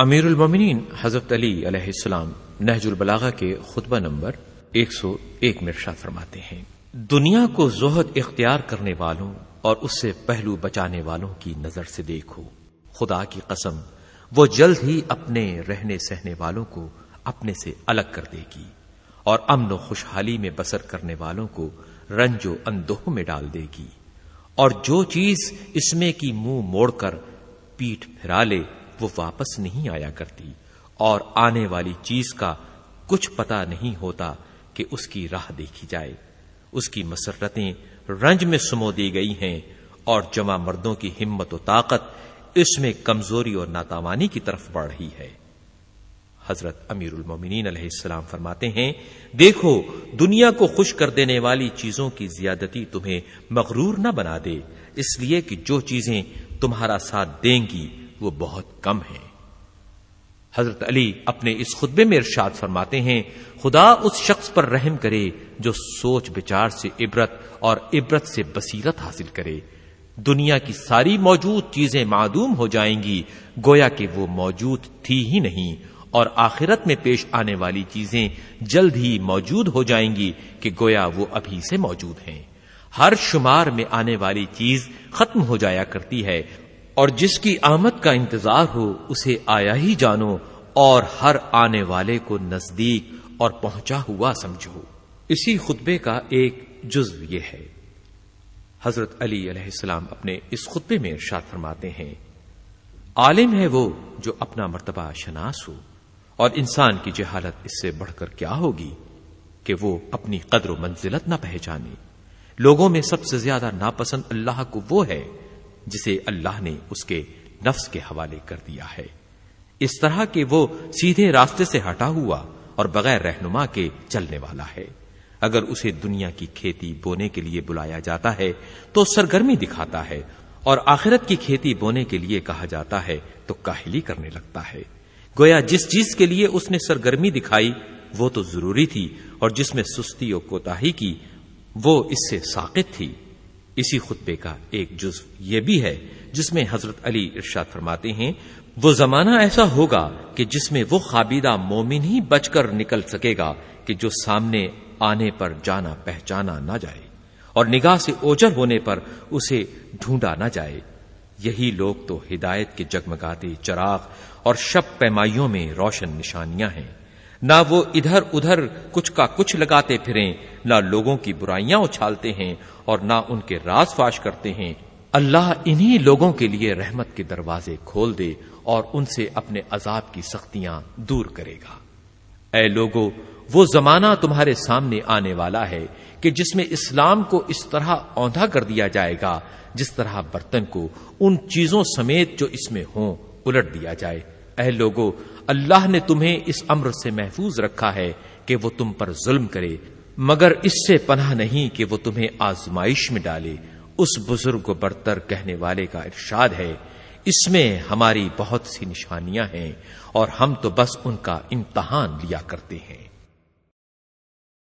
امیر المومنین حضرت علی علیہ السلام نہج البلاغہ کے خطبہ نمبر ایک سو ایک میں ارشاد فرماتے ہیں۔ دنیا کو زہد اختیار کرنے والوں اور اس سے پہلو بچانے والوں کی نظر سے دیکھو۔ خدا کی قسم، وہ جلد ہی اپنے رہنے سہنے والوں کو اپنے سے الگ کر دے گی اور امن و خوشحالی میں بسر کرنے والوں کو رنج و اندوہ میں ڈال دے گی اور جو چیز اس میں کی منہ موڑ کر پیٹ پھرا لے وہ واپس نہیں آیا کرتی اور آنے والی چیز کا کچھ پتا نہیں ہوتا کہ اس کی راہ دیکھی جائے۔ اس کی مسرتیں رنج میں سمو دی گئی ہیں اور جمع مردوں کی ہمت و طاقت اس میں کمزوری اور ناتاوانی کی طرف بڑھ رہی ہے۔ حضرت امیر المومنین علیہ السلام فرماتے ہیں، دیکھو، دنیا کو خوش کر دینے والی چیزوں کی زیادتی تمہیں مغرور نہ بنا دے، اس لیے کہ جو چیزیں تمہارا ساتھ دیں گی وہ بہت کم ہیں۔ حضرت علی اپنے اس خطبے میں ارشاد فرماتے ہیں، خدا اس شخص پر رحم کرے جو سوچ بچار سے عبرت اور عبرت سے بصیرت حاصل کرے۔ دنیا کی ساری موجود چیزیں معدوم ہو جائیں گی، گویا کہ وہ موجود تھی ہی نہیں۔ اور آخرت میں پیش آنے والی چیزیں جلد ہی موجود ہو جائیں گی کہ گویا وہ ابھی سے موجود ہیں۔ ہر شمار میں آنے والی چیز ختم ہو جایا کرتی ہے اور جس کی آمد کا انتظار ہو، اسے آیا ہی جانو اور ہر آنے والے کو نزدیک اور پہنچا ہوا سمجھو۔ اسی خطبے کا ایک جزو یہ ہے۔ حضرت علی علیہ السلام اپنے اس خطبے میں ارشاد فرماتے ہیں، عالم ہے وہ جو اپنا مرتبہ شناس ہو، اور انسان کی جہالت اس سے بڑھ کر کیا ہوگی کہ وہ اپنی قدر و منزلت نہ پہچانے۔ لوگوں میں سب سے زیادہ ناپسند اللہ کو وہ ہے جسے اللہ نے اس کے نفس کے حوالے کر دیا ہے۔ اس طرح کہ وہ سیدھے راستے سے ہٹا ہوا اور بغیر رہنما کے چلنے والا ہے۔ اگر اسے دنیا کی کھیتی بونے کے لیے بلایا جاتا ہے تو سرگرمی دکھاتا ہے اور آخرت کی کھیتی بونے کے لیے کہا جاتا ہے تو کاہلی کرنے لگتا ہے۔ گویا جس چیز کے لیے اس نے سرگرمی دکھائی وہ تو ضروری تھی اور جس میں سستی اور کوتاہی کی وہ اس سے ساقت تھی۔ اسی خطبے کا ایک جز یہ بھی ہے، جس میں حضرت علی ارشاد فرماتے ہیں، وہ زمانہ ایسا ہوگا کہ جس میں وہ خابیدہ مومن ہی بچ کر نکل سکے گا کہ جو سامنے آنے پر جانا پہچانا نہ جائے اور نگاہ سے اوجر ہونے پر اسے ڈھونڈا نہ جائے۔ یہی لوگ تو ہدایت کے جگمگاتے چراغ اور شب پیمائیوں میں روشن نشانیاں ہیں۔ نہ وہ ادھر ادھر کچھ کا کچھ لگاتے پھریں، نہ لوگوں کی برائیاں اچھالتے ہیں اور نہ ان کے راز فاش کرتے ہیں۔ اللہ انہی لوگوں کے لیے رحمت کے دروازے کھول دے اور ان سے اپنے عذاب کی سختیاں دور کرے گا۔ اے لوگو، وہ زمانہ تمہارے سامنے آنے والا ہے کہ جس میں اسلام کو اس طرح اوندھا کر دیا جائے گا، جس طرح برتن کو، ان چیزوں سمیت جو اس میں ہوں، الٹ دیا جائے۔ اے لوگو، اللہ نے تمہیں اس امر سے محفوظ رکھا ہے کہ وہ تم پر ظلم کرے، مگر اس سے پناہ نہیں کہ وہ تمہیں آزمائش میں ڈالے۔ اس بزرگ و برتر کہنے والے کا ارشاد ہے، اس میں ہماری بہت سی نشانیاں ہیں اور ہم تو بس ان کا امتحان لیا کرتے ہیں۔